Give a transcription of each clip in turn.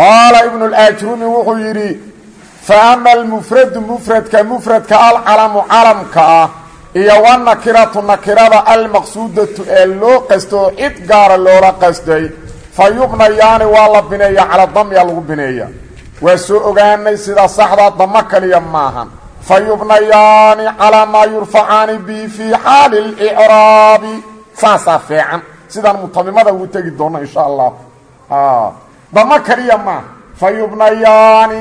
qaala ibnu اlaajrumi wuxuu yidhi faama almufradu mufradka mufradka alcalamu calamka ah iyo wanakiratu nakirada almaqsuudatu ee loo qasto oo cid gaara loola qasday fa yubnayaani waa la bineeya cala damya lagu bineeya waa soo ogaanay sida saxda damo kaliya maahan fa yubnayaani calaa maa yurfacaani bihi fii xaali اlicraabi saasaa feecan sidaan mutamimada ugu tegi doona insha allah damo kaliya maaha fa yubnayaani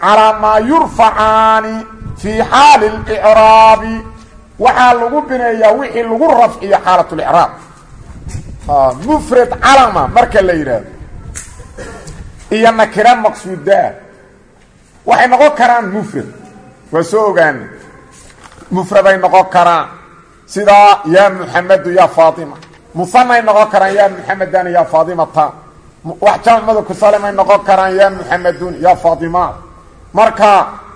calaa maa yurfacaani fii xaali اlicraabi waxaa lagu bineeyaa wixii lagu rafciyo xaalat licraab mufrad calama marka la yidhaahdo iyo nakira maqsuudaa waxay noqon karaan mufrad. Waa soo ogaana mufraday noqon karaan sidaa yaa muxamedu ya faatima. Musanay noqon karaan ya muxamedan ya faatimata wax jamcmada kusalimay noqon karaan yaa muxamedun yaa faatimaat marka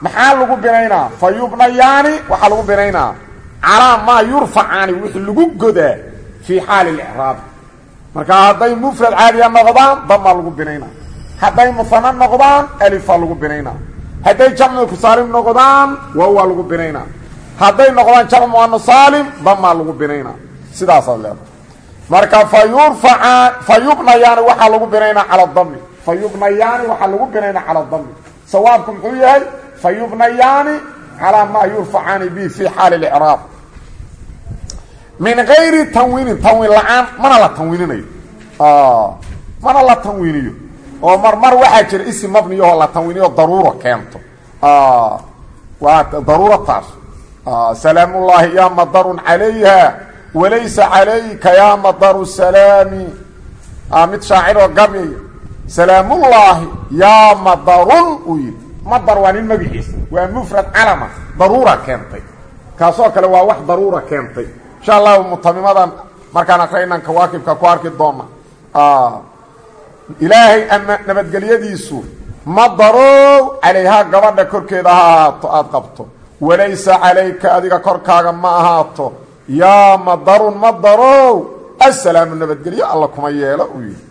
maxaa lagu binaynaa? Fa yubnayaani waxaa lagu binaynaa. Calaa maa yurfacaani wixii lagu godaa fii xaali licraabi marka hadday mufrad caadiya noqdaan damaa lagu binaynaa. Hadday musano noqdaan alifaa lagu binaynaa. Hadday jamcida kusaalim noqdaan waawaa lagu binaynaa. Hadday noqdaan jamc muana saalim damaa lagu binaynaa. Sidaasaad leedahay marka fa yurfacaan fa yubnayaani waxaa lagu binaynaa cala dami fa yubnayaani waxaa lagu binaynaa cala dami sawaabku muxuu yahay? Fa yubnayaani calaa maa yurfacaani bihi fii xaali licraab min gayri tanwiinin tanwiin la'aan mana la tanwiininayo mana la tanwiiniyo oo mar mar waxaa jira isim mabniyahoo la tanwiiniyo daruuro keento. Waa daruuro taas. Salaamullaahi ya madarun calayha walaysa calayka yaa madaru salaami. Mid shaaciroo gabyaya salaamullaahi yaa madarun uu yidhi. Madar waa nin magaciisa waa mufrad calama. Daruura keentay. Kaasoo kale waa wax daruura keentay. Insha allahu mutamimadan markaan akraynan kawaakibka ku arki doona ilaahay ama nabadgelyadiisu madarow calayhaa gabadha korkeeda ha ahaato aada qabto. Walaysa calayka adiga korkaaga ma ahaato yaa madarun madarow assalaamu nabadgelyo alla kuma yeelo uu yidhi.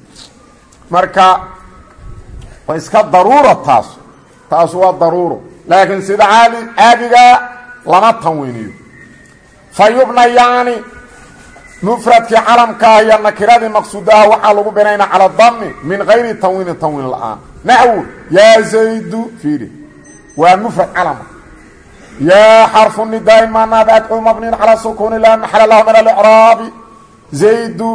Marka waa iska daruura taas taasu waa daruuro. Laakiin sida caadi caadigaa lama tanwiiniyo fa yubnayaani mufradkii calamkaah iyo nakiradii maqsuudaha waxaa lagu binaynaa cala dami min gayri tanwiinin tanwiin la'aan. Naxwu yaa zaydu fiiri. Waa mufrad calama yaa xarfu nidaai maanaad adcu mabniin calaa sukuuni laa maxala lahu min alicraabi zaydu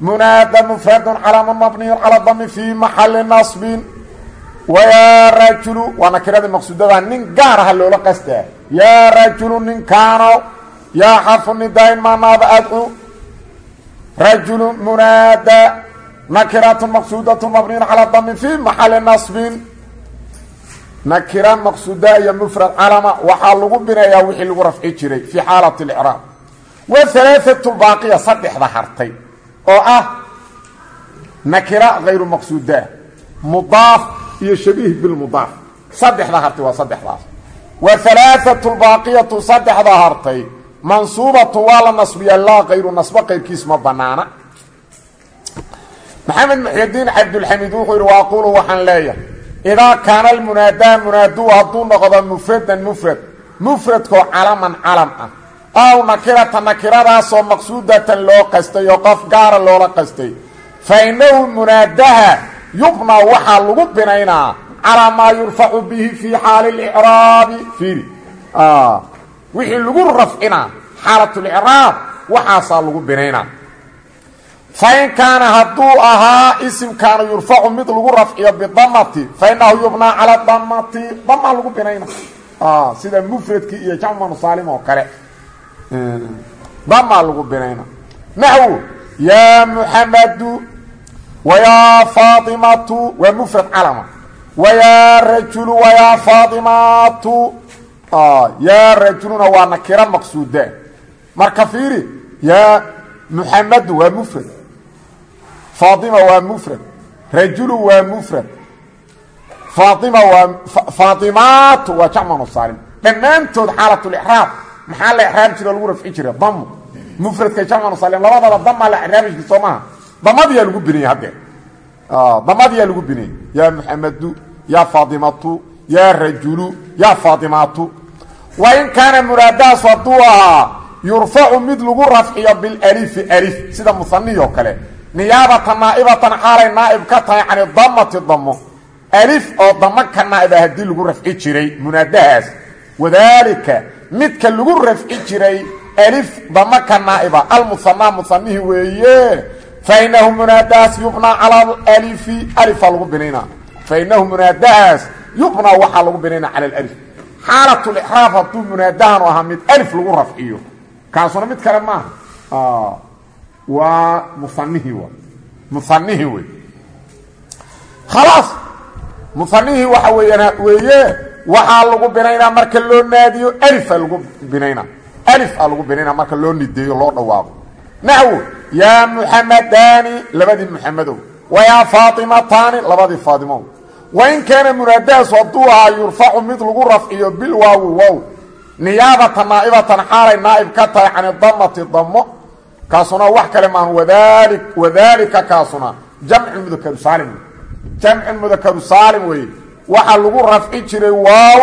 munaada mufradun calaama mabniyun cala dami fii maxali nasbin wayaa rajulu waa nakiradii maqsuudada nin gaar aha loola qastaa yaa rajulu ninkaano yaa xarfu nidaai maanaada adcu rajulu munaada nakiratu maqsuudatu mabniyun calaa dami fii maxali nasbin nakira maqsuda iyo mufrad calama waxaa lagu binayaa wixii lagu rafci jiray fii xaalati اlcraab wa alaaatu baaqiya saddexda hartay oo ah nakira hayru maqsuda mudaaf iyo shabiih bilmudaaf saddexda hartay waa saddexdaas. Wa alaaatu baaqiyatu saddexda hartay mansuubatu waa la nasbiya laa kayru nasba kayrkiis ma banaana. Maxamed muxydiin cabdulxamiid wuxuu yidhi waa aquulu waxaan leeyahay idaa kaana almunaadaa munaaduu hadduu noqdo mufradan mufrad mufradkoo calaman calam ah aw nakirata nakiradaasoo maqsuudatan loo qastay oo qof gaara loola qastay fa innahu munaadaha yubna waxaa lagu binaynaa calaa maa yurfacu bihi fii xaali licraabi fiiri wixii lagu rafcinaa xaalatlicraab waxaasaa lagu binaynaa fain kaana hadduu ahaa isimkaana yurfacu mid lagu rafciyo bidamati. Fainahu yubnaa cala damati. Damaa lagu binayna. Sida mufradkii iyo jamcu saalim oo kale. Damaa lagu binayna. Naxwu yaa muxamadu wayaa faatimatu waa mufrad calama. Wayaa rajulu wayaa faatimatu. Yaa rajuluna waa nakira maqsuuda marka fiiri yaa muxamadu waa mufrad faatima waa mufrad. Rajulu waa mufrad. Faatima waa faatimaatu waa jacmanu saalim dhammaantood xaalatulixraab maxaa la exraabi jira lagu rafci jira damu mufradka jacmanu saalim labadaba damaa la exraabi jirta soo maha damadiyaa lagu binayey haddee damadiyaa lagu binayey yaa muxamadu yaa faatimatu yaa rajulu yaa faatimaatu. Wain kaana muraadaas hadduu ahaa yurfacu mid lagu rafciyo bilalifi alif sida musanihoo kale niyaabatan naa'ibatan xaalay naa'ib ka tahay cani damati damo alif oo damo ka naa'ib ah haddii lagu rafci jiray munaadahaas. Wadaalika midka lagu rafci jiray alif damo ka naa'iba almusanaa musanihi weeye. Fainahu munaadahaas yubnaa cala alifi alifaa lagu binaynaa. Fainahu munaadahaas yubnaa waxaa lagu binaynaa cala alif. Xaalatulixraab hadduu munaadahan ahaa mid alif lagu rafciyo. Kaasuna mid kale maaha waa musanihii w musanihii wey. Khalaas! Musanihii waxa weeyaan weeye waxaa lagu binaynaa marka loo naadiyo alifaa lagu binaynaa. Alif aa lagu binaynaa marka loo nideeyo loo dhawaaqo. Naxwo yaa muxamadaani labadii muxamedow wayaa faatimataani labadii faatimow. Wain kaana munaadahaas hadduu ahaa yurfacu mid lagu rafciyo bilwaawi wow niyaabatan naa'ibatan xaalay naa'ib ka tahay damati damo kaasuna wax kale maaha wadaali wadaalika kaasuna jamcu mudakaru saalim. Wey jamcu mudakaru saalim weye waxaa lagu rafci jiray waaw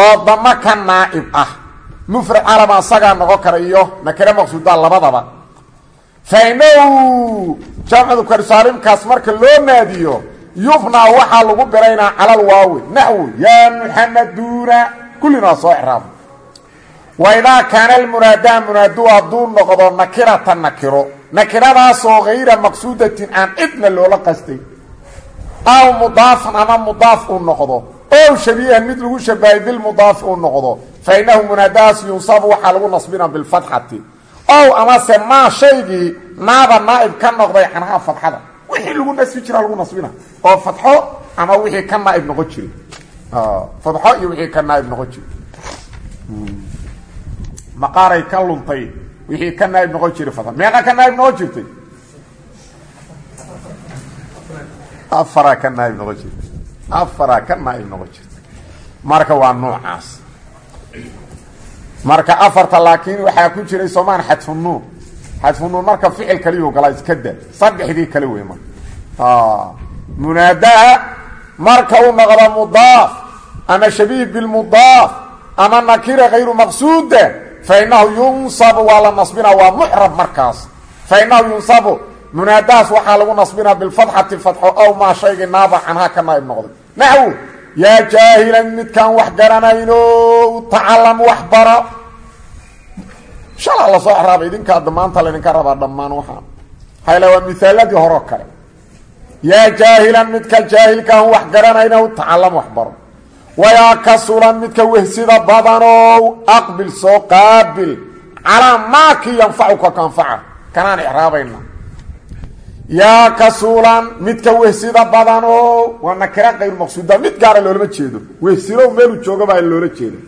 oo damo ka naa'ib ah. Mufrad calama asagaa noqon kara iyo nakire maqsuudaa labadaba. Fainahu jamcu mudakaru saalimkaas marka loo naadiyo yufnaa waxaa lagu biraynaa calal waawi naxwu yaa muxamaduuna kullinaa soo exraabo waidaa kaana almunaadaa munaadu hadduu noqdo nakirata nakiro nakiradaasoo hayra maqsuudatin aan cidna loola qastay aw mudaafan ama mudaaf uu noqdo ow shabiihan mid lagu shabahay bilmudaaf uu noqdo fa inahu munaadahaas yunsabu waxaa lagu nasbina bilfatxati ow amase maa shaygii naaba naa'ib ka noqday canhaa fatxada wixii lagu nasbi jiraa lagu nasbina oo fatxo ama wixii ka naaib noqon jiray ka naaib noqon maqaaray ka luntay wixii ka naaib noqon jiray fatxo meeqa ka naaib noqon jirtay? Afaraa ka naaib noqon jirtay. Afaraa ka naaib noqon jirtay. Marka waa noocaas marka afarta laakiin waxaa ku jiray soomaan xadfu nuun. Xadfu nuun marka ficil kaliyuu galaa iska da saddexdii kale wey marka. Munaadaha marka uu noqdo mudaaf ama shabiih bilmudaaf ama nakira hayru maqsuuda fainahu yunsabu waa la nasbina waa mucrab markaas fainahu yunsabu munaadahaas waxaa lagu nasbinaa bilfatxati fatxo ow maa shaygii naaba canhaa ka naaib noqday naxwu yaa jaahilan midkaan wax garanayno tacalam wax bara shala la soo exraaba idinkaa damaanta laydinka rabaa dhammaan waxaan hayla waa misaaladii horeo kale yaa jaahilan midka jaahilkaan wax garanayna tacalam wayaa kasulan midka wehsida badanow. Aqbil soo qaabil. Calaa maakii yanfacuka kanfaca. Kanaan exraabayna yaa kasulan midka wehsida badanow. Waa nakira kayru maqsuuda. Mid gaara loolama jeedo. Wehsilow meeluu jooga baa loola jeedo.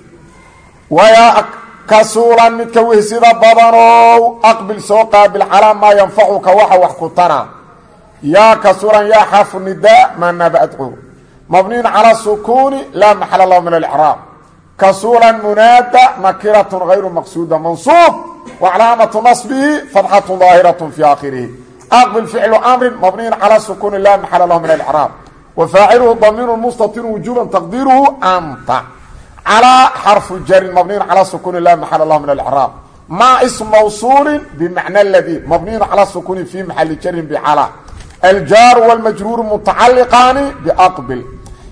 Wayaa kasuulan midka wehsida badanow. Aqbil soo qaabil. Calaa maa yanfacuka waxa wax ku tara. Yaa kasuulan yaa xarfu nidaa maa naaba mabniyun cala sukuuni laa maxala lahu min alcraab kasuulan munaada nakiratun hayru maqsuuda mansuub wa calaamatu nasbihi fadxatu daahiratu fi aakhirihi aqbil ficlu amrin mabniyun cala sukuuni laa maxala lahu min alcraab wa faaciluhu damiiru mustatirun wujuban taqdiiruhu anta calىa xarfu jarin mabniyin calى sukuni la maxal lah min alcraab ma ism mawsuuli bimacna ladii mabniyun calى sukuni fi maxali jarin bcalى aljaaru wاlmajruuru mutacaliqaani baqbil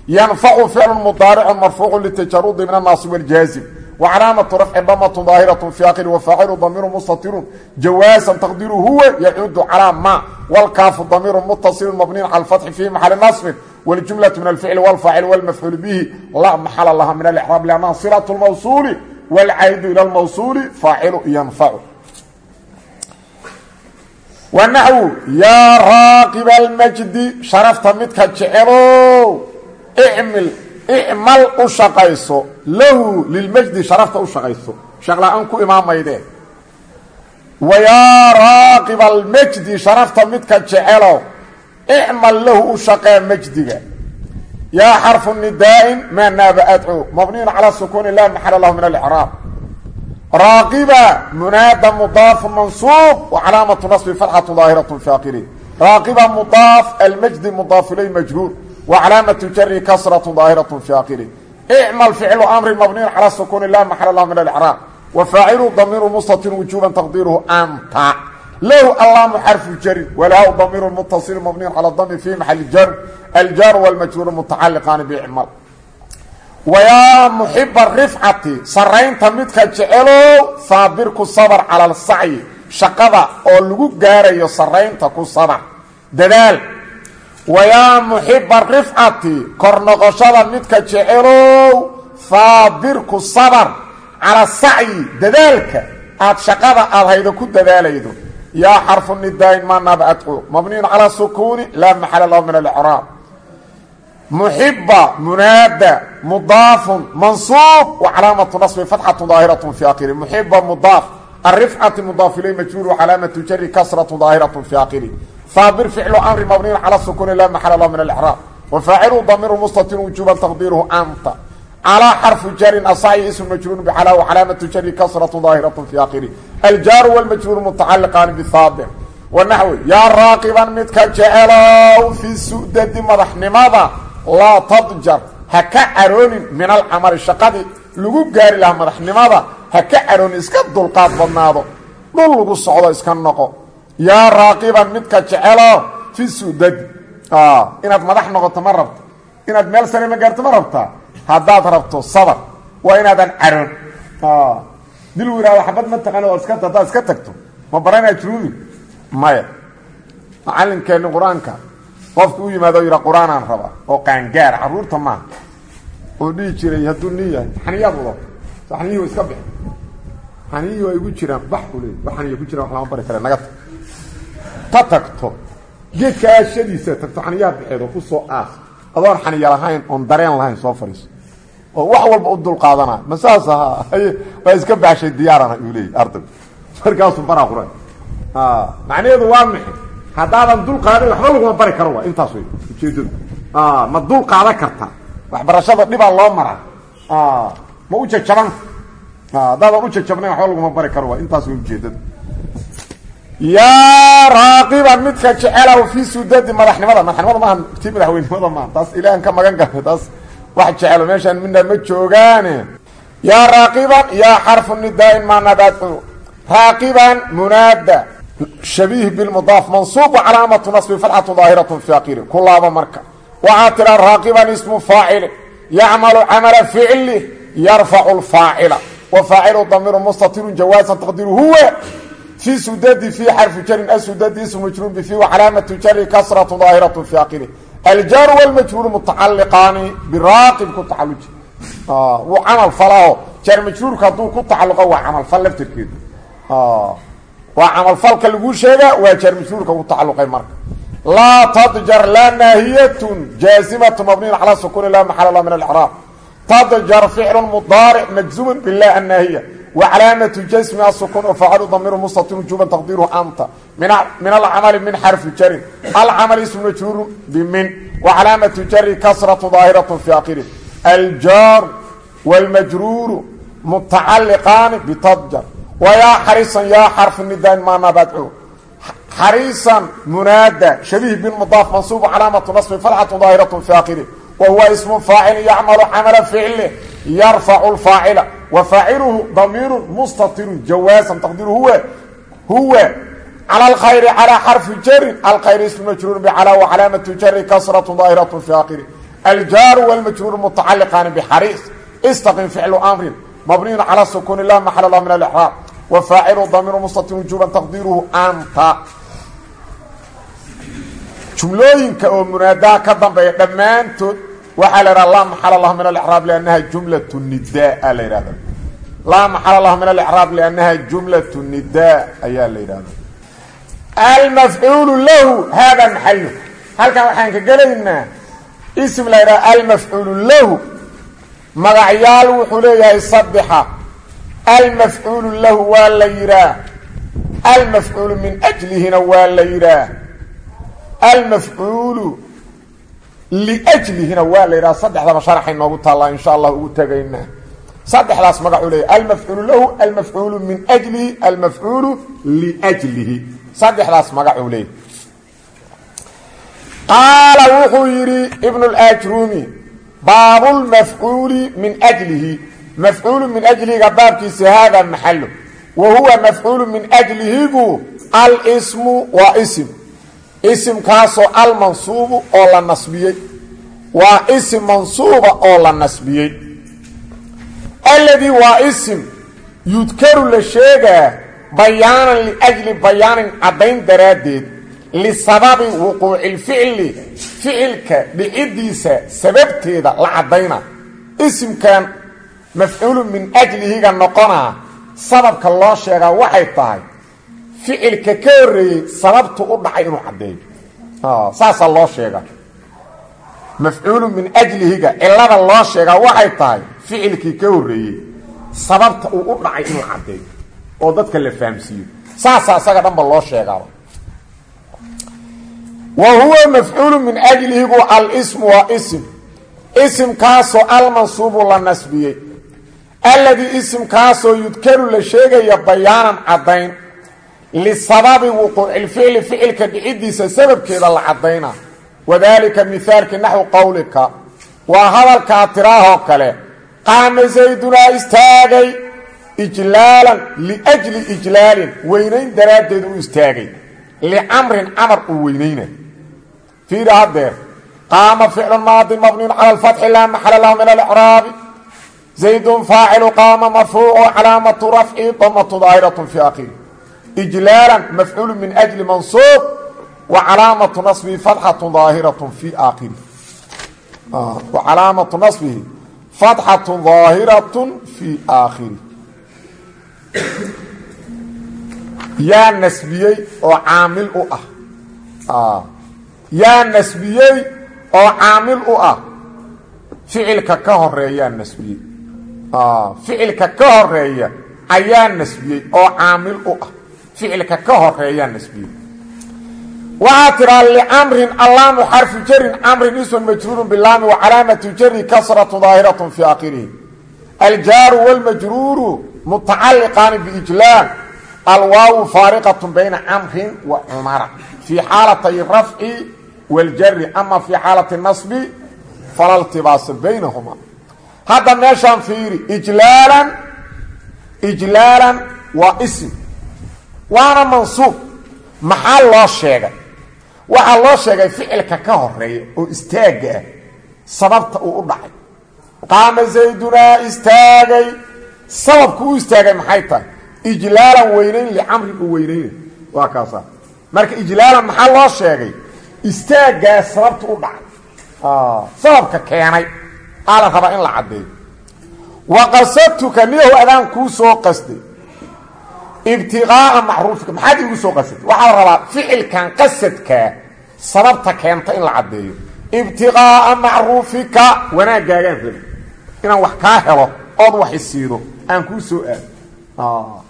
yanfacu ficlu mudaaricu marfuucu litajarudi min annaasi wاljaazim wcalaamatu rafci damatu daahiraة fi akhiri wafaacilu damiiru mustatirun jawaasan taqdiru huwa yacuudu calىa ma wاlkaafu damiiru mutasilu mabniyin calى fatxi fi maxali nasbin wاljumlaة min alficl wاlfaacil wاlmafcuul bihi laa maxala laha min alcraab lannaha silaة اlmawsuuli wاlcaydu ilى اlmawsuuli faacilu yanfacu wa naxwu yaa raaqiba almajdi sharafta midka jecelow icmil icmal u shaqayso lahu lilmajdi sharafta u shaqayso. shaqla-aan ku imaamayde wa yaa raaqiba almajdi sharafta midka jecelow icmal lahu u shaqee majdiga yaa xarfu nidaa'in maa naaba adcu mabniyun calaa sukuuni laa maxala lahu min alicraab raaqiba munaada mudaafu mansuub wa calaamatu nasbi fatxatu daahiratu fi akhirih raaqiba mudaaf almajdi mudaaf ilay majruur wacalaamatu jari kasratu daahiratu fi aakiri icmal ficlu amrin mabniin cala sukuuni laa maxala lah min alcraab wa faacilu damiiru mustatir wujuuban taqdiiruhu anta low allaamu xarfu jari walaa damiiru mutasil mabniin cala dami fi maxali jar aljar wاlmajruuru mutacaliqaani bicmal wayaa muxiba rifcati saraynta midka jecelow saabir ku sabr cala alsacyi shaqada oo lagu gaarayo saraynta ku sabr dadaal wayaa muxiba rifcati kor noqoshada midka jecelow saabirku sabr cala sacyi dadaalka. Aad shaqada aad haydo ku dadaalaydo. Yaa xarfu nidaain maa naaba adcu mabniyun calaa sukuuni laa maxala lahu min alicraab. Muxiba munaada mudaafun mansuub wa calaamatu nasbi fatxatu daahiratu fi akhiri. Muxiba mudaaf. Arifcati mudaaf ilay fi akhiri saabir ficlu amri mabniyun calaa sukuuni laa maxala lahu min alicraab wa faacilu damiru mustatir wujuuban taqdiiruhu anta calىa xarfu jarin asacyi ism majruur bcalaa wcalaamatu jari kasratu daahiratu fi akhiri aljaaru wاlmajruur mutacaliqaani bihaabir wanaxwi yaa raaqiban midka jecelow fi sudadi madaxnimada laa tadjar ha ka caroonin min alcamali shaqadii lagu gaari lahaa madaxnimada ha ka caroonin iska dulqaad badnaado dhul lagu socdo iska noqo yaa raaqiban midka jecelow fi sudadi inaad madax noqoto ma rabto. Inaad meel sare ma gaarto ma rabtaa haddaad rabto sabr waa inaadan caroon dil u yihahdo xabad ma taqaana oo iska haddaad iska tagto. Ma baranaa juruumi maya. Macalinkeenni qur'aanka qofka u yimaado yidha qur'aanaan rabaa oo qaangaara carruurta maaha oo dhihi jiray hadduu nin yahay xaniyaad wadato so xaniyihii wa iska bix xaniyihii waa igu jiraan bax ku leey wax xaniya ku jiraan wax lama bari kare naga tag ta tagto. Geedka aashadiisa tagto xaniyaha bixeed oo ku soo aas. Adoon xaniya lahayn oon dareen lahayn soo fadhiiso oo wax walba u dulqaadanayo ma saas ahaa waa iska baxshay diyaarana uu leeyay ardaygu markaasuu baraa qura macnaheedu waa maxay? Haddaadan dulqaadan waxba laguma bari karo wa intaas wey ujeedadu. Ma dul qaadan kartaa waxbarashada dhibaa loo maraa. Ma u jajaban haddaadan u jajabnayn waxba laguma bari karo wa intaas way ujeedadu yaa raaqiban midka jecelow fii sudadi madaxnimada. Madaxnimada maaha tii madaxweynimada maaha taas ilaahan ka magan galay taas wax jecelo meeshaan midna ma joogaane. Yaa raaqiban yaa xarfu nidaain maa nabadcu raaqiban munaada shabiih bilmudaaf mansuub calaamatu nasbi fatxatu daahiratu fi aqiri ku laaba marka. Waxaa tiraa raaqiban ismu faacili yacmalu camala ficli yarfacu lfaacila. Wa faacilu damiru mustatirun jawaasan taqdiru huwa fi sudadi fi xarfu jarin asudadi ismu majruur bifi wacalaamatu jari kasratu daahiratu fi aqili aljaaru wlmajruuru mutacaliqaani biraaqib ku tacaluji wuu camal falao jaar majruurka hadduu ku tacaluqa waa camalfal laftirkeedu waa camalfalka laguu sheegaa waa jaar majruurka u tacaluqay marka laa tadjar laa naahiyatun jaazimatu mabniyn calaa sukuuni la maxal la min alcraaq tadjar ficlu mudaaric majzuuman bilah annaahiya wcalaamatu jasmiha sukun oo faacalu damiru mustatinu juban taqdiiru anta min alcamali min xarfi jarin alcamali ismu majruuru bimin wacalaamatu jari kasratu daahiratun fii akhirih aljaaru wاlmajruuru mutacaliqaani bitajr wayaa xariisan yaa xarfu nidaan maana badco xariisan munaada shabiih bilmudaaf mansuubu calaamatu nasbi falcatu daahiratun fii akhirih wa huwa ismu faacil yacmalu camala ficli yarfacu lfaacila وفاعله ضمير مستطر جوازا تقديره هو هو على الخير على حرف جر الخير اسم مجرور بعلى وعلامة جر كسرة ظاهرة في آخره الجار والمجرور متعلقان بحريص استقم فعل أمر مبني على سكون الله محل الله من الإحرام وفاعل ضمير مستطر وجوبا تقديره أنت جملooyinka oo munaadaa ka dambeeya dhammaantood waxaa la idhaha laa maxal lah min alcraab liannaha jumlat nidaa la yidhahda laa maxal lah min alcraab liannaha jumlat nidaa ayaa la yidhahda almafcuulu lahu haada maxalu halkan waxaan ka gelaynaa ism la yidhaha almafcuulu lahu. Magacyaal wuxuu leeyahay saddexa almafcuulu lahu waa la yidhaah. Almafcuulu min ajlihina waa la yidhaah. Almafcuulu liajlihina waa la yidhaha saddexdaba sharaxay noogu taallaa insha allah ugu tegaynaa. Saddexdaas magacuu leeyahy almafcuulu lahu almafcuulu min ajlihi almafcuulu liajlihi. Saddexdaas magacuu leeyahy qaala wuxuu yidhi ibnu اlajrumi baabulmafcuuli min ajlihi. Mafcuulu min ajlihiga baabkiisa haada maxalo wa huwa mafcuulu min ajlihigu alsmu isimkaasoo almansuubu oo la nasbiyey. Waa isim mansuuba oo la nasbiyey. Alladii waa isim yudkaru la sheegaa bayaanan liajli bayaanin caddayn daraaddeed lisababi wuquuci lficli ficilka dhicidiisa sababteeda la caddayna. Isimkan mafcuulu min ajlihiga noqonaa sababka loo sheegaa waxay tahay ficilka ka horreeyey sababtu u dhacay inuu caddeeyo saasaa loo sheegaa. Mafcuulu min ajlihiga cilada loo sheegaa waxay tahay ficilkii ka horreeyey sababta uu u dhacay inuu caddeeyo oo dadka la fahamsiiyo. Saasaa isaga dhanba loo sheegaaba wa huwa mafcuulu min ajlihigu alsmu waa isim. Isimkaasoo almansuubu la nasbiyey. Alladii isimkaasoo yudkaru la sheegaya bayaanan caddayn lisababi wuquucilficli ficilka dhicidiisa sababkeeda la caddayna wadaalika mihaalkii naxwi qowlika waa hadalkaa tiraahoo kale qaama zaydunaa istaagay ijlaalan liajli ijlaalin weynayn daraaddeed u istaagay licamrin camar uu weynayna fiiri haddeer qaama ficlu maadin mabniyun cala alfatxi laa maxala lahu min alicraabi zaydun faacilu qaama marfuucu calaamatu rafci damatu daahiratun fi akhiri ijlaalan mafcuulu min ajli mansuub wa calaamatu nasbihi fatxatu daahiratun fi aakhiri. Wa calaamatu nasbihi fatxatu daahiratun fi aakhiri. Yaa nasbiyey oo caamil u ah. Yaa nasbiyey oo caamil u ah. Ficilka ka horeeyaa nasbiyey. Ficilka ka horreeya ayaa nasbiyey oo caamil u ah ficilka ka horeeyaa nasbiyey waxaa tiraa licamrin allaamu xarfu jarin camrin ismun majruurun bilaami wa calaamatu jari kasratu daahiratun fi aakhirihi. Aljaaru wاlmajruuru mutacaliqaani biijlaal alwaawu faariqatu bayna camrin wa cumara fii xaalatay rafci waljari ama fii xaalati nasbi fala ltibaasa baynahuma. Hadda meeshaan fiiri ijlaalan waana mansuub. Maxaa loo sheegay? Waxaa loo sheegay ficilka ka horreeya oo istaagga ah sababta uu u dhacay. Qaama zaydunaa istaagay. Sababku u istaagay maxay tahay? Ijlaalan weynayn licamrin uu weynayna waa kaasa. Marka ijlaalan maxaa loo sheegay? Istaaggaa sababta u dhacay. Sababka keenay. Aa la rabaa in la caddeeyo. Wa qasadtuka adaan kuu soo qasday ibtiqaa'a macruufika maxaad iigu soo qasatay waxaa la rabaa ficilkan qasadkaa sababta keenta in la caddeeyo. Ibtiqaa'a macruufika wanaaggaagaan rabi inaan wax kaa helo ood wax isiido aan kuu soo aado.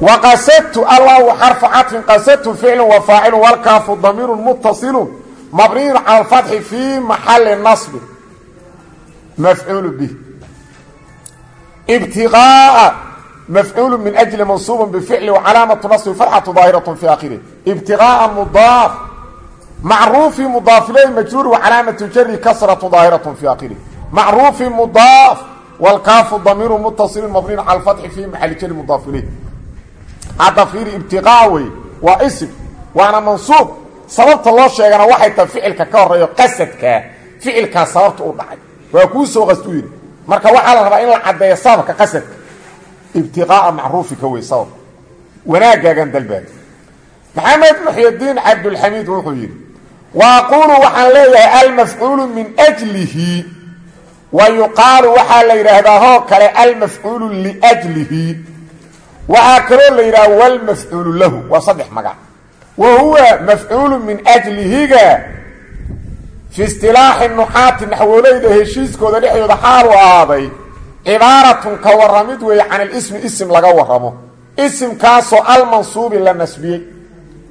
Wa qasadtu allahu xarfu caطfin qasadtu ficlu wa faacilu walkaafu damiiru mutasilu mabniyun cala alfatxi fii maxali naصbi mafcuulu bih ibtiqaa'a mafcuul min ajli mansuuba bificli wacalaamatu nasbi farxatu daahiratu fi akhirih ibtigaaa mudaaf macruufi mudaaf ileyh majruur wacalaamatu jari kasratu daahiratu fi akhirih macruufi mudaaf wlkaafu damiiru mutasilin mabniin cala alfatxi fi maxali jari mudaaf ileyh hadda fiiri ibtiqaa wey waa isim waana mansuub sababta loo sheegana waxay tahay ficilka ka horeeyo qasadkaa ficilkaa sababta u dhacay waa kuu soo qastuu yidhi marka waxaa la rabaa in la caddeeyo sababka qasadka ibtiqaa'a macruufika wey sabab. Wanaagaagan dalbaada maxamed muxyidiin cabdulxamiid wuxuu yidhi wa aquulu waxaan leeyahay almafcuulu min jlihi wa yuqaalu waxaa la yidhaahdaa hoo kale almafcuulu liajlihi. Waxaa kaloo la yidhaha walmafcuulu lahu. Waa saddex magac. Wa huwa mafcuulu min ajlihiga fi istilaaxi nuxaati naxwooleyda heshiiskooda dhexdooda xaalu ahaaday cibaaratun ka waramid weeye can ilismi isim laga waramo isimkaasoo almansuubi la nasbiyey.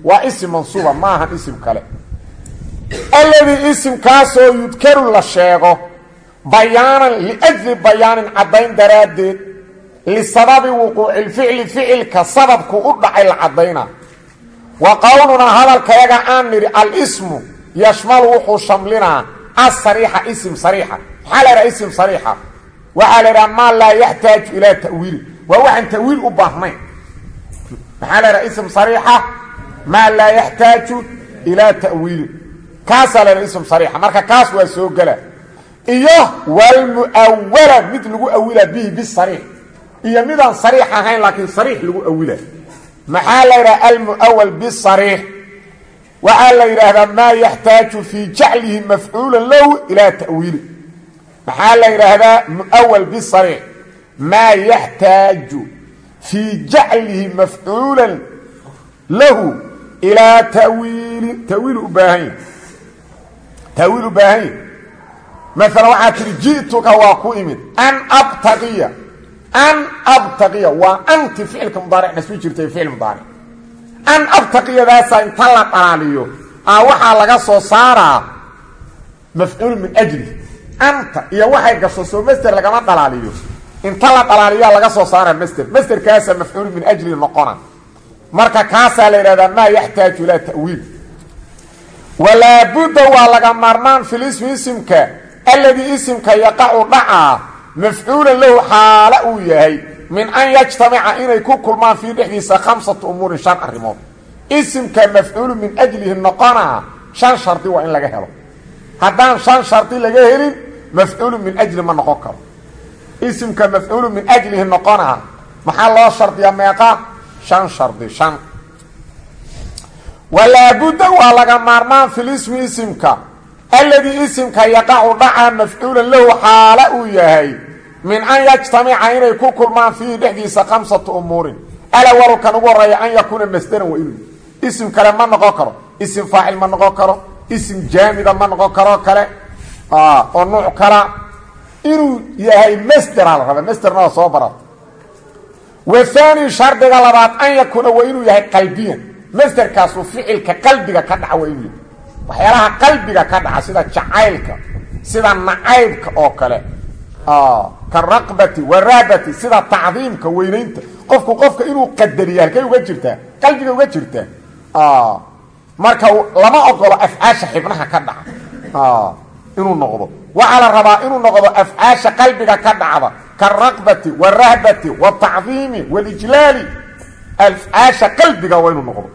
Waa isim mansuuba ma ahan isim kale. Alladii isimkaasoo yudkaru la sheego bayaanan liajli bayaanin caddayn daraaddeed lisababi wuquuci lficli ficilka sababku u dhacay la caddayna. Wa qowlunaa hadalkayaga aan nidhi alismu yashmalu wuxuu shamlinaa asariixa isim sariixa. Maxaa la idhaha isim sariixa waxaa la idhaha maa laa yaxtaaju ilaa ta'wiili waa waxaan ta'wiil u baahnayn maxaa la idhaha ism sariixa maa laa yaxtaaju ilaa la idhaha ism marka kaas waa soo gela iyo walmu'awala mid lagu awila bihi bisariix iyo midaan sariix ahayn laakiin sariix lagu awila. Maxaa la yidhaha almu'awal bisariix waxaa la yidhaahdaa maa yaxtaaju fii jaclihi mafcuulan lahu ilaa ta'wiili maxaa la yidhaahdaa mu'awal bisariix maa yaxtaaju fii jaclihi mafcuulan lahu ilaa tawiili tawiil u baahan yahy tawiil u baahan yahy maala waxaa tihi waa ku imid. An abtaqiya an abtaqiya waa anti ficilka mudaaric nasbi jirtay ficil mudaaric. An abtaqiyadaasaa inta la dhalaaliyo a waxaa laga soo saaraa mafcuul min ajli anta iyo waxay gasho soo master lagama dhalaaliyo. Inta la dhalaaliyaa laga soo saara master masterkaasaa mafcuul min ajli noqona marka kaasaa la yidhahdaa maa yaxtaaju ilaa ta'wiil. Walaabudda waa laga maarmaan filismi isimka. Alladii isimka yaqacu dhacaa mafcuulan lahu xaala uu yahay min an yajtamica inay ku kulmaan fii dhexdiisa khamsatu umuurin shan arrimood. Isimka mafcuulu min ajlihi noqonaa shan shardi waa in laga helo haddaan shan shardi laga helin mafcuulu min ajli ma noqon karo. Isimka mafcuulu min ajlihi noqonaa maxaa loo shardiyaa meeqa? Shan shardi shan. Walaabudda waa laga maarmaan filismi isimka. Alladii isimka yaqacu dhacaa mafcuulan lahu xaala uu yahay. Min an yajtamica inay ku kulmaan fiihi dhexdiisa khamsatu umuurin. Alawalu kan ugu horreeya an yakuuna masdaran waa inuu isim kale ma noqon karo. Isim faacil ma noqon karo isim jaamida ma noqon karo kale oo nuuc kala inuu yahay masdera la raba masderna waa soo barata wathani shardiga labaad an yakuuna waa inuu yahay qalbiyan. Masderkaasu ficilka qalbiga ka dhaca waa inuu yahay. Waxyaalaha qalbiga ka dhaca sida jacaylka sida nacaybka oo kale karaqbati warabati sida tacdiimka weynaynta. Qofku qofka inuu qadariya halkay uga jirtaa qalbiga uga jirtaa marka lama ogolo afcaasha xibnaha ka dhaca. Inuu noqdo. Waxaa la rabaa inuu noqdo afcaasha qalbiga ka dhacda. Karaqbati warahbati watacdiimi walijlaali afcaasha qalbiga waa inuu noqdo.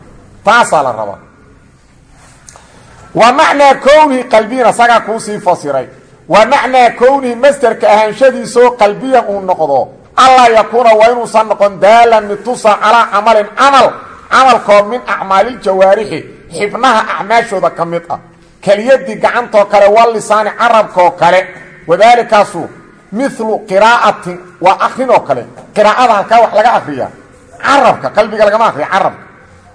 Taasaa la rabaa. Wa macnaa kownihi isagaa kuusii fasiray. Wa macnaa kownihi masderka ahaanshadiisoo qalbiyan uu noqdo. Allaa yakuuna waa inuusan noqon daalan mitusa calaa camalin camal. Camalkoo min acmaaliljawaarixi xibnaha acmaashooda ka mid ah. Keliyadii gacantoo kale walisaani carabkaoo kale. Wadaalikaasu milu qiraa'atin waa akrinoo kale. Qiraa'ada halkaa wax laga akriya carabka qalbiga lagama akriya carabka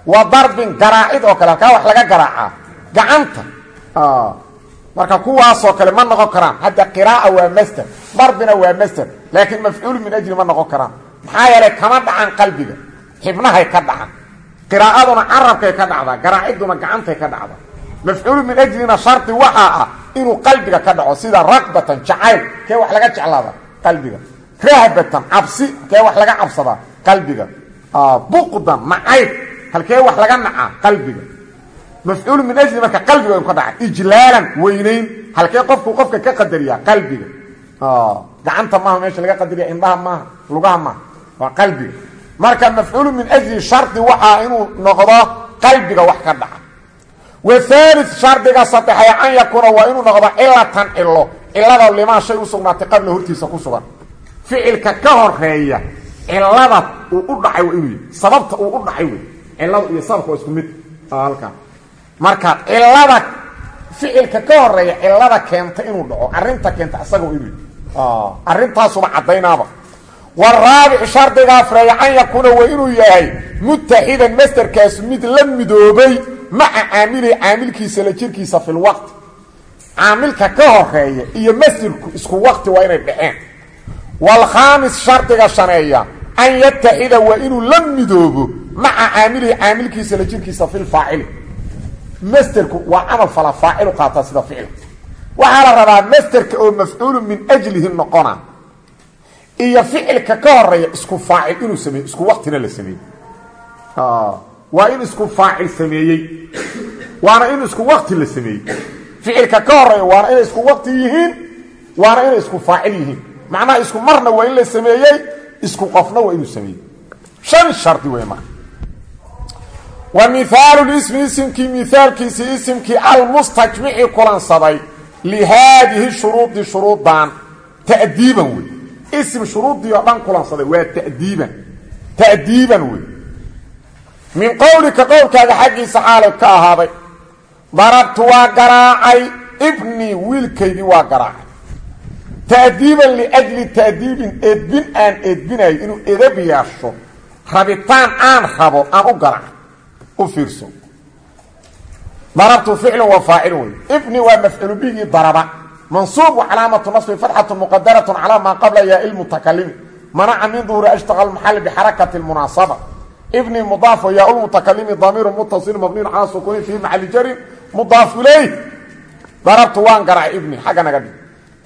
wa darbin garaacid oo kale halkaa wax laga garaacaa gacanta marka kuwaasoo kale ma noqon karaan. Hadda qiraaa waa master darbina waa master laakiin mafcuul min ajli ma noqon karaan. Maxaa yeelay kama dhacan qalbiga. Xibnahay ka dhacan qiraa'aduna carabkay ka dhacdaa garaaciduna gacantay ka dhacdaa mafcuulu min ajlina shardi waxaa ah inuu qalbiga ka dhaco sida raqbatan jacayl kee wax laga jeclaada? Qalbiga. Rahbatan cabsi kee wax laga cabsadaa qalbiga. Buqdan nacayb halkee wax laga nacaa qalbiga. Mafcuulu min ajli marka qalbiga ka dhaca ijlaalan weynayn halkee qofku qofka ka qadariyaa? Qalbiga. Gacanta maaha meesha laga qadariya indhaha maaha lugaha maaha. Waa qalbiga marka mafcuulu min ajli shardi waxaa inuu noqdo qalbiga wax ka dhaca. Wahaali shardiga saddexee an yakuuna waa inuu noqdo cilatan cilo cilada limaa shay u sugnaatay qabla hortiisa ku sugan. Ficilka ka horreeya cilada uu u dhacay waa inuu sababta uu u dhacay wey cilada iyo sababka waa isku mid. Halkaa marka cilada ficilka ka horreeya cilada keenta inuu dhaco. Arinta keenta isaga inuu yahy arrintaasuba caddaynaaba waraabic shardiga afreeya an yakuuna waa inuu yahay mutaxidan masderkaasu mid la midoobay maca caamilihi caamilkiisa la jirkiisa fi lwaqti caamilka ka horreeya iyo masderku isku waqti waa inay dhexeen waalkhaamis shardiga shaneeya an yataxida waa inuu la midoobo maca caamilihi caamilkiisa la jirkiisa fi lfaacili masderku waa camal fala faacilu qaataa sida ficil waxaa la rabaa masderka oo mafcuulu min ajlihi noqona iyo ficilka ka horreeya isku faacil inuu sameeyo isku waqtina la sameeyey. Waa in isku faacil sameeyey waana in isku waqti la sameeyey. Ficilka ka horreeya waana inay isku waqti yihiin waana inay isku faacil yihiin. Macnaha isku marna waa in la sameeyey isku qofna waa inuu sameeyey. Shan shardi wey marka. Wa mihaalu ismi isimkii mihaalkiisii isimkii almustajmici kulansaday lihaadihi shuruudi shuruudan ta'diiban wey ism shuruudii oo dhan kulansaday waa tadiiban. Ta'diiban wey min qowlika qowlkaaga xaggiisa xaalay ka ahaaday darabtu waa garaacay ibnii wiilkaydii waa garaacay. Ta'diiban liajli ta'diibin edbin aan edbinayo inuu edab yeesho rabitaan aan rabo aan u garaac u fiirso. Darabtu ficlu wa faacil wey ibni waa mafcuulu bigii daraba mansuub wacalaamatu nasbi fatxatu muqadarat calaa maa qabla yaa ilmutakalimi manaca min duhuri ashtaqa maxali bixarakati munaasaba ibni mudaaf yaa lmutakalimi damiiru mutasil mabniin calaa sukuni fii maxali jarin mudaaf ilayh darabtu waan garacay ibni xagga naga dhig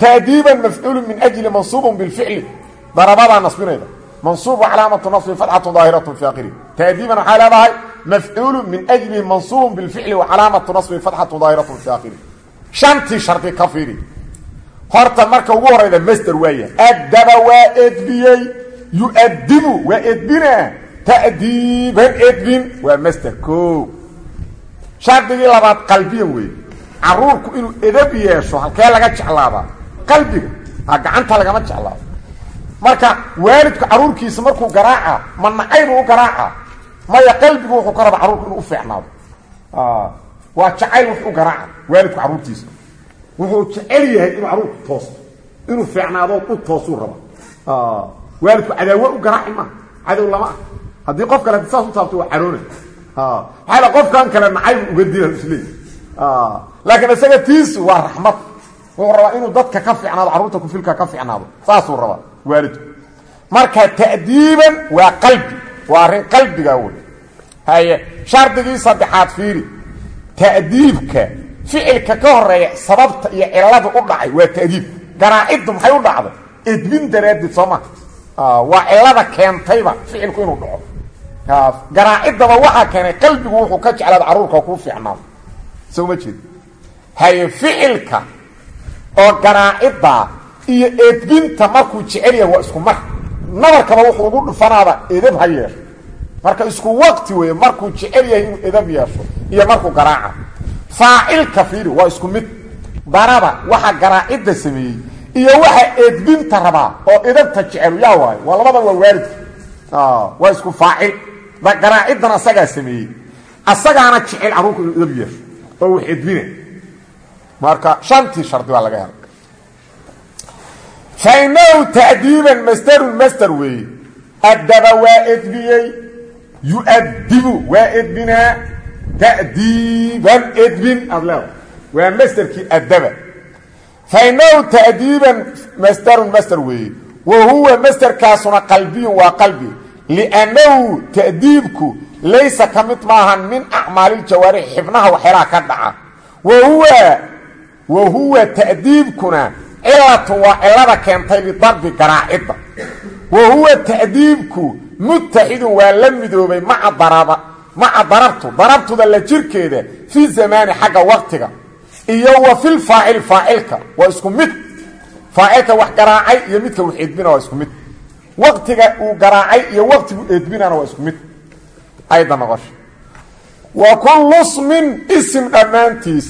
taadiiban mafcuulu min ajli mansuubun bilficli darabadaa nasbinayda mansuub wacalaamatu nasbi fatxatu daahiratu fi akhiri taadiiban waxaa leedahay mafcuulu min ajlihi mansuubun bilficli wacalaamatu nasbi fatxatu daahiratu fi akhiri shantii shardi ka fiiri horta marka ugu horayda masder waaya adaba waa edbiyey yuadibu waa edbina ta'diiban edbin waa masder o shardigii labaad qalbiyan weeye. Caruurku inuu edab yeesho halkee laga jeclaabaa qalbiga ha gacanta lagama jeclaado. Marka waalidku caruurkiisa markuu garaaca ma nacaybu u garaaca? Maya qalbigu wuxuu ka raba carruurku inuu u fiicnaado. Waa jacayl wax u garaaca waalidku carruurtiisa wuxuu jecel yahay inuu carruurku toosto inuu fiicnaado u toosuu raba waalidku cadaawo u garaaci maa cadow lama ah haddii qof kale saas u taabto waa caroona maxaa la qofkan kale nacaybu uga dila isleey laakiin isaga tiisu waa raxmad. Wuxuu rabaa inuu dadka ka fiicnaado carruurta kufilka ka fiicnaado. Saasuu rabaa waalidku. Marka ta'diiban waa qalbi waa arrin qalbiga wey haye shardigii saddexaad fiiri ta'diibka ficilka ka horreeya sababta iyo ciladu u dhacay waa ta'diib garaaciddu maxay u dhacday edbin daraaddeed soo ma? Waa cilada keentayba ficilku inuu dhaco. Garaaciddaba waxaa keenay qalbigu wuxuu ka jeclaada carruurka kuu fiicnaado soo ma jeed haye ficilka oo garaacidda iyo edbinta markuu jecel yahay waa isku mar. Nabarkaba wuxuu ugu dhufanaaba edab ha yeesho. Marka isku waqti weeye markuu jecel yahay inuu edab yeesho iyo markuu garaaca faacilka fiiri waa isku mid. Daraba waxa garaacidda sameeyey iyo waxa edbinta rabaa oo edabta jecelu yaa waayo waa labada waa waalidka waa isku faacil. Garaaciddan asagaa sameeyey. Asagaana jecel carruurku inuu edab yeesho oo wax edbina marka shantii shardi baa laga helay. Fa inahu ta'diiban masdarun masdar weeye. Addaba waa edbiyey. Yu'adibu waa edbinaa ta'diiban edbin aada leedahay waa masderkii addaba fa inahu ta'diiban masdarun masdar weeye wa huwa masderkaasuna qalbiyun waa qalbi liannahu ta'diibku laysa ka mid maahan min acmaaliiljawaarixi xibnaha waxyaalaha ka dhaca wa huwa wa huwa ta'diibkuna cilatu waa cilada keentay lidarbi garaacidda wa ta'diibku mutaxidun waa la midoobay maca maca darabtu darabtuda la jirkeeda fi zamaani xagga waqtiga iyo wa fil faacili faacilka waa isku mid. Faacilka wax garaacay iyo midka wax edbina waa isku mid. Waqtiga uu garaacay iyo waqtigu edbinana waa isku mid. Ayda noqosha wa kullu smin isim dhammaantiis.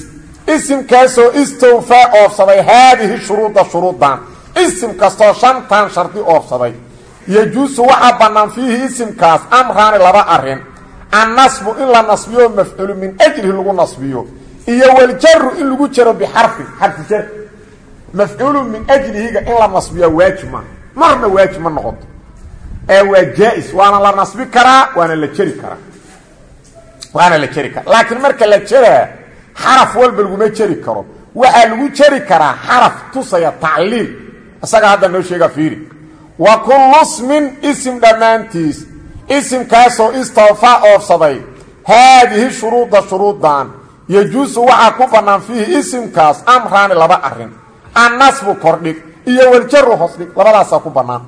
Isimkaasoo istawfaa oofsaday haadihi shuruuda shuruudan isim kastoo shantan shardi oofsaday. Yajuusu waxaa bannaan fiihi isimkaas amraani laba arrin annasbu in la nasbiyo mafcuulu min ajlihi lagu nasbiyo iyo waljaru in lagu jaro bixarfin xarfi jar. Mafcuulu min ajlihiga in la nasbiya waajib maa marna waajib ma noqoto. Ee waa jaa-is waana la nasbi karaa waana la jeri karaa. Waana la jeri karaa. Laakiin marka la jeraa xaraf walba laguma jeri karo. Waxaa lagu jeri karaa xaraf tusaya tacliil. Isaga hadda noo sheega fiiri. Wa smin isim dhammaantiis isimkaasoo istawfaa oofsaday. Haadihi shuruuda shuruudan yajuusu waxaa ku bannaan fiihi isimkaas amraani laba arrin. Annasbu kordhig iyo waljaru hoosdhig labadaasaa ku bannaan.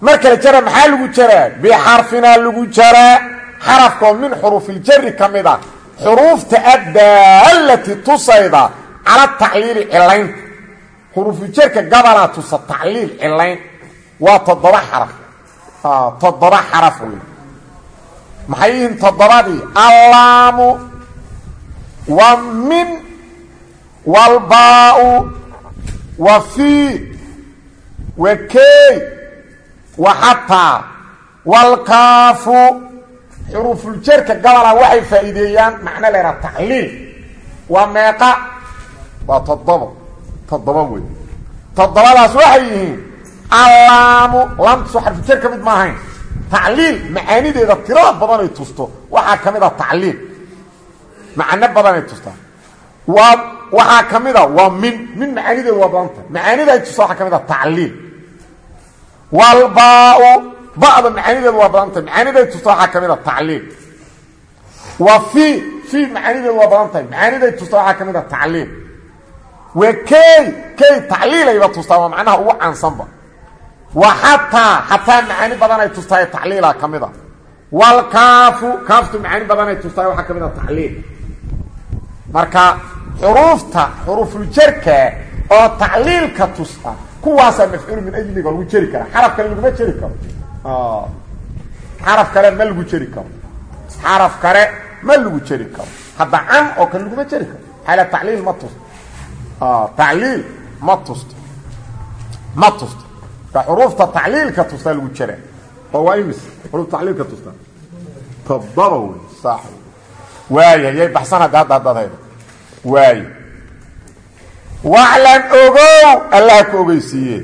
Marka la jara maxaa lagu jaraa? Bixarfinaa lagu jaraa. Xarafkoo min xuruufiljari ka mid a xuruufta addaallati tusayda cala tacliili cilaynta xuruufuljarka gabalaa tusa tacliil cilayn waa toddoba xaraf toddoba xaraf wey maxay yihiin toddobadii? Allaamu wa min walbaau wa fii wa key wa xataa walkaafu xuruufuljarka gabalaa waxay faa'iideeyaan macno la ydhaha tacliil waa meeqa. Waa toddobo. Toddoba wey toddobadaas waxay yihiin allaamu laamtuso xarfujar ka mid ma ahayn tacliil macaanideeda tirada badanay tusto. Waxaa ka mid a tacliil. Macano badanay tustaa waa waxaa ka mid a waa min min macaanideedu waa badanta macaaniday tusta waxaa ka mid a tacliil. Walbaa-u ba'da macaanideedu waa badantah macaaniday tusta waxaa ka mid a tacliil. Wa fii fii macaanideedu waa badan tahay. Macaaniday tusta waxaa ka mid a tacliil. Wa key key tacliilayba tustaa waa macnaha ugu caansanba wa xataa macaani badanay tustaay tacliila ka mid a walkaafu kaaftu macaani badanay tustaay waxaa ka mid a tacliil marka xuruufta xuruufuljarka oo tacliilka tusta kuwaasaa mafcuul min ajliga lagu jeri kara xaraf kale laguma jeri karo. Xaraf kale ma lagu jeri karo. Xaraf kale ma lagu jeri karo. Hadda can oo kale laguma jeri karo. Xaala tacliil ma tusto. Tacliil ma tusto. Ma tusto ka xuruufta tacliilka tusta lagu jera oo waa imis. Xuruufta tacliilka tusta. Toddoba wey saax waaya yay baxsan hadda hadda haddadayda waayo waclan ogow allah ku ogeysiiye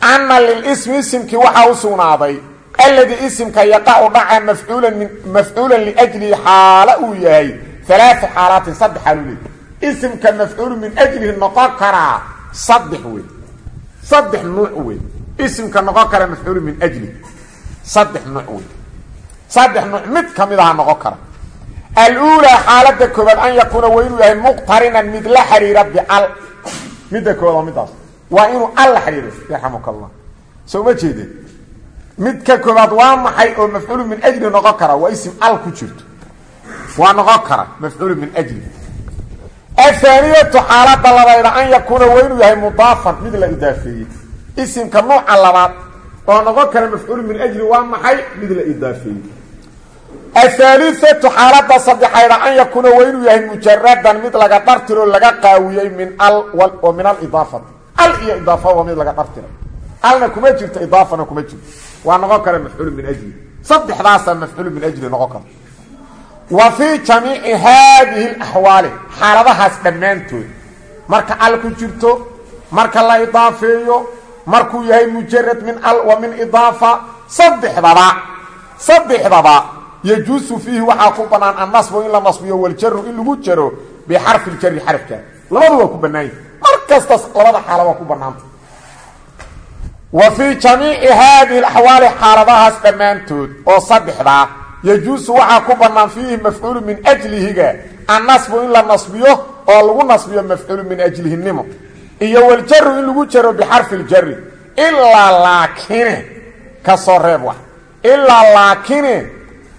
anna lilismi isimkii waxaa u sugnaaday. Alladii isimka yaqacu dhaca mafcuulan min mafcuulan liajlihi xaalo uu yahay. Alaaa xaalaatin saddex xaalu leey isimka mafcuulu min ajlihi noqon karaa saddex wey saddex nuuc wey isimka noqon kara mafcuulu min ajlihi saddex nuuc wey saddex nuuc mid ka mid aha noqon kara. Aluulaa xaalada koobaad an yakuuna waa inuu yahay muqtarinan mid la xiriira bial midda koobaad midaas. Waa inuu al la xiriiro yarxamuka allah soo ma jeedeen midka koobaad waa maxay oo mafcuulu min ajli noqon kara? Waa isim al ku jirto. Waa noqon kara mafcuulu min ajli. Mid isimka nuuca labaad oo noqon kara mafcuulu min ajli waa maxay? Mid la idaafeeyey ahaaliatu xaalada saddexayda an yakuuna waa inuu yahay mujaradan mid laga dhartiro laga qaawiyey min al oo min alidaafati al iyo idaafa waa mid laga dhartiro alna kuma jirto idaafana kuma jirto. Waa noqon kara mafcuulu min ajli. Saddexdaasaa mafcuulu min ajli noqon kara wa fii marka al ku jirto marka la idaafeeyo markuu yahay mujarad min al wa min idaafa saddexdaba saddexdaba yajuusu fiihi waxaa ku bannaan annasbu in la nasbiyo waljaru in lagu jaro bixarfi ljari xarafka. Labadu waa ku bannaanya mar kastas labada xaalo waa ku bannaanta. Wa fii jamiici haadihi alaxwaali xaaladahaas dhammaantood oo saddexdaa yajuusu waxaa ku bannaan fiihi mafcuulu min ajlihiga annasbu in la nasbiyo oo lagu nasbiyo mafcuulu min ajlihinimo iyo waljaru in lagu jaro bixarfi ljari ilaa laakine ka soo reeb wax. Ilaa laakine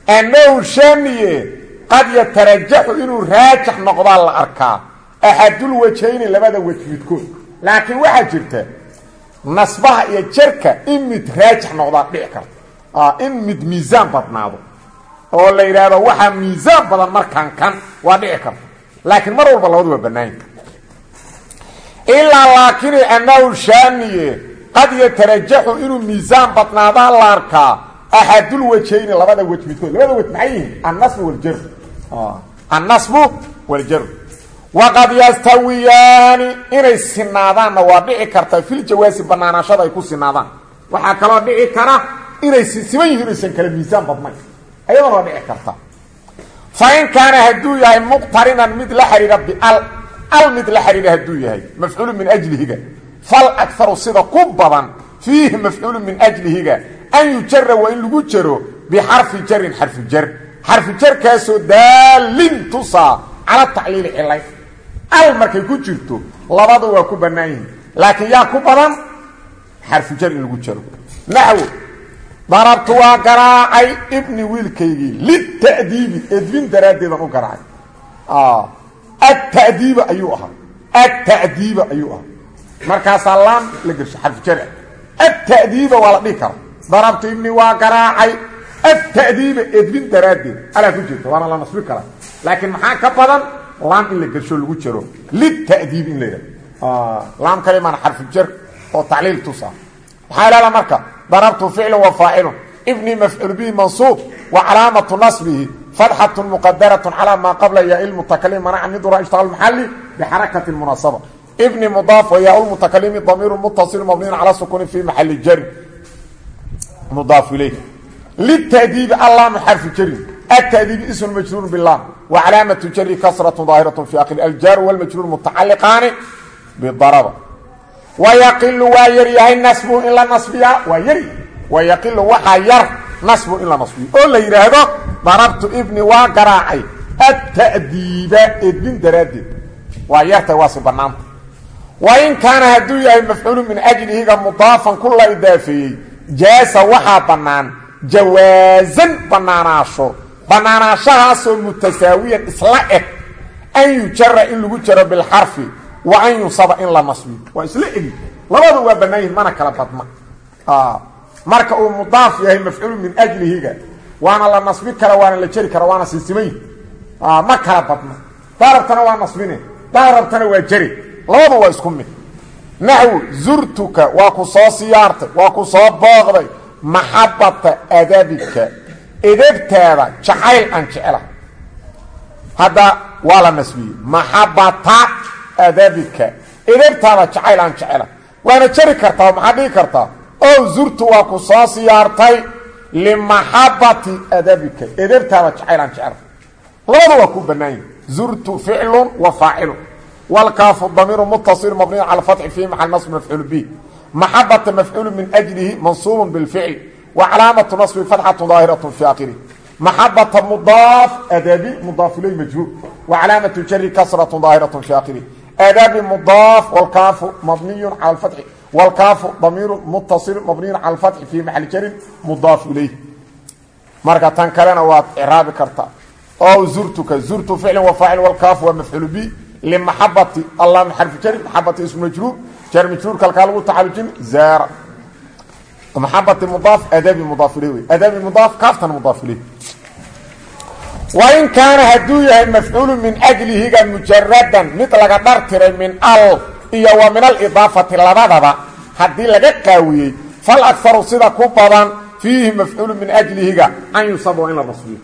annahu shaamiye qad yatarajaxu inuu raajax noqdaa la arkaa. Axadul wajhayni labada wej midkood laakiin waxaa jirta nasbaha iyo jarka in mid raajax noqdaa dhici karta. In mid miisaan badnaado. Oo la yidhaahdo waxaa miisaan badan markaan kan waa dhici karta. Laakiin mar walba labadu waa bannaanya ilaa laakini annahu shaamiye qad yatarajaxu inuu miisaan badnaadaa la arkaa axadul wajhayni labada wej midkood. Labada wej maxay yihiin? Annasbu waljaru annasbu waljaru waqad yastawiyaani inay sinaadaanna waa dhici karta filjawaasi banaanaashada ay ku sinaadaan waxaa kaloo dhici kara inay siman yihiin aysan kala miisaan badnayn. Ayadana waa dhici karta. Fa in kaana hadduu yahay mid al mid la xidhiidha hadduu yahay mafcuulu min ajlihiga. Fal akaru sida ku badan fiihi mafcuulu min ajlihiga. An yujara waa in lagu jaro bixarfi jarin xarfu jar. Xarfu jarkaasoo daalin tusaa cala tacliili cilayn al markay ku jirto labadu waa ku bannaan yihiin. Laakiin yaa ku badan xarfu jar in lagu jaro. Naxwo darabtu waa garaacay ibni wiilkaygii lita'diibi edbin daraaddeedan u garaacay atadiiba ayuu ahaa. Atadiiba ayuu ahaa. Markaasaa laan la gersho xarfu jar atadiiba waa la dhihi kara darabtu ibni waa garaacay. Atadiiba edbin daraaddeed. Alaa ku jirta waana la nasbi karaa laakiin maxaa ka badan? Laam in la gersho lagu jaro. Litadiib in la yidhahdo. Laam kalimaan xarfu jar oo tacliil tusa maxaa ihahda marka? Darabtu ficlu wa faacilun ibni mafcuul bihi mansuub wa calaamatu nasbihi fatxatu muqadaratun calaa maa qabla yaa ilmutakalim manaca min dura ishtaal maxali bixarakati munaasaba ibni mudaaf wa yaa lmutakalimi damiiru mutasil mabniyin cala sukuni fi maxali jari mudaaf ilayh litadiibi allaamu xarfu jarin التأdيب اسم مجrور باللام وعلاaمة jر كسرة ظاaهرة في أkر الjاr والمجrور متacalقاan بضرب ويقل waa yr yahay نصب in la نصbiya waa yr ويقل waxaa yar نصب in la نصbiyo oo la yidhaahdo darabtu ibni waa garaacay. Atadiiba edbin daraaddeed. Waa yartay waasi bannaanta. Wain kaana hadduu yahay mafcuulu min ajlihiga mudaafan ku la idaafeeyey jaasa waxaa bannaan jawaasan bannaanaasho. Bannaanaashahaasoo mutasaawiyan isla eg. An yujara in lagu jaro bilxarfi wa an yunsaba in la nasbiyo waa isla egi. Labada waa bannaan yihiin mana kala badma. Marka uu mudaaf yahay mafcuulu min ajlihiga waana la nasbi kara waana la jeri kara waana sinsimayn ma kala badna. Daarabtana waa nasbine. Daarabtana waa jeri labadu waa isku mid. Naxwu zurtuka waa ku soo siyaartay waa ku soo booqday maxabata adabika edebtaada jacayl aan jecela hadda waa la nasbiyey. Maxabata adabika edebtaada jacayl aan jecela waana jeri kartaa maxaa dhihi kartaa? Ow zurtu waa ku soo siyaartay limaxabati adabika edebtaada jacayl aan jecela labada waa ku bannaan yihi zurtu ficlu wa faacilu wlkaafu damiiru mutaصil mabniy cala fatxi fi maxal nasb mafcuul bi maxabata mafcuulu min ajlihi mansuub bilficl وcلاaمة نصب فتحة ظاaهرة في akhره محبة مضاaف أdاaبي مضاaف إليه مجهول وعلاaمة jر كسرة ظاaهرة في akhره أdاaبي مضاaف والكاaف مبني على الفتح والكاaف ضمير متصل مبني على الفتح في محل jر مضاaف إليه marka tan kalena waad craabi kartaa o زurتka زurت فعل وفاaعل والكاaف waa مفعuل بي لمحبة اللام حرف jر محبة اسم مجهول jر مجهول kalkaa lagu تxalujin زاr محaبة مضاaف أdاaبي مضاaف إليه أdاaبي مضاaف كاaftana مضاaف إليه وإن كاana haduu yahay مفعuuل من أجلihiga مجaردا mid laga dhartiray min al iyo wa min alidaafati labadaba. Haddii laga qaawiyey fal akaru sida ku badan fiihi mafcuulu min ajlihiga an yusab waa in la nasbiyo.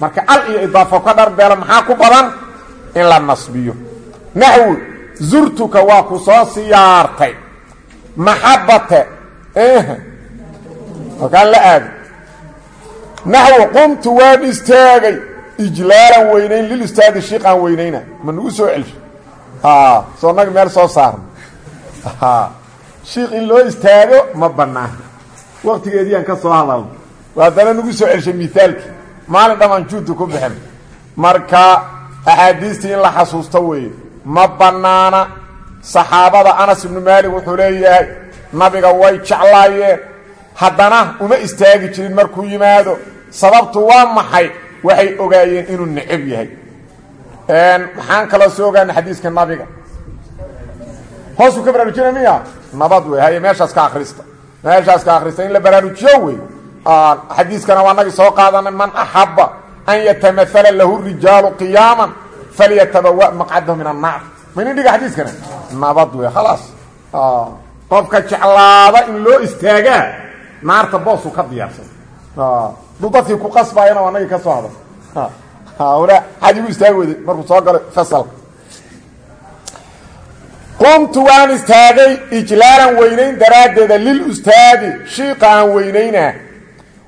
Marka al iyo idaafo ka dharbeela maxaa ku badan? In nasbiyo. Naxwi zurtuka waa ku soo siyaartay. Maxabate eh, halkaan la aado. Naxwi qumtu waan istaagay. Ijlaalan weynayn lilistaadi shiiqaan weynayna. Ma soo soo nag meel soo saarno. Shiiq in loo istaago ma bannaan. Waktigeediiaan ka soo hadalno. Haddana nagu soo celshay miaalkii maalin dhamaan juudda ku bixin. Marka axaadiistii in la xasuusto weeye ma bannaana. Saxaabada anas ibnu maalik wuxuu leeyahay nabiga way jeclaayeen. Haddana uma istaagi jirin markuu yimaado. Sababtu waa maxay? Waxay ogaayeen inuu necab yahay maxaan kaloo soo ogaana xadiiska nabiga. Hoosuu ka baraarujina miya? Nabad wey haye meeshaas ka akrista meeshaas ka akhrista in la baraarujiyo wey xadiiskana waa nagi soo qaadanay man axaba an yatamaala lahu rijaalu qiyaaman falyatabawa maqcadahu min annaar maynin dhiga xadiiskana? Nabad wey khalaas. Qofka jeclaada in loo istaagaa naarta boosuu ka diyaarsan. Duu dadkii ku qasbayana anagii ka soo haday wala xaad igu istaagi weyday markuu soo galay fasalka qumtu waan istaagay ijlaalan weynayn daraaddeeda lil ustaadi shiiqa aan weynaynaa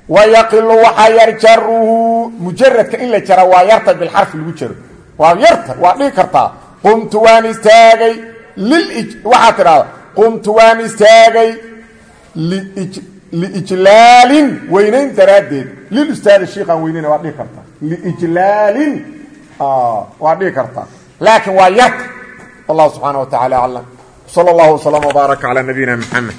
wayaqilu waxaa yar jaruhu mujaradka in la jara waa yarta bilxarfi lagu jaro. Waa yarta waa dhihi kartaa. Qumtu waan istaagay liijlaalin weynayn daraaddeed. Lilustaadi shiiqaan weynayna waa dhihi kartaa liijlaalin waa dhihi kartaa laakiin waa yarta wallahu subxaana wa tacala aclam. Sala allahu wslam wbaaraka calaa nabiyina mxamed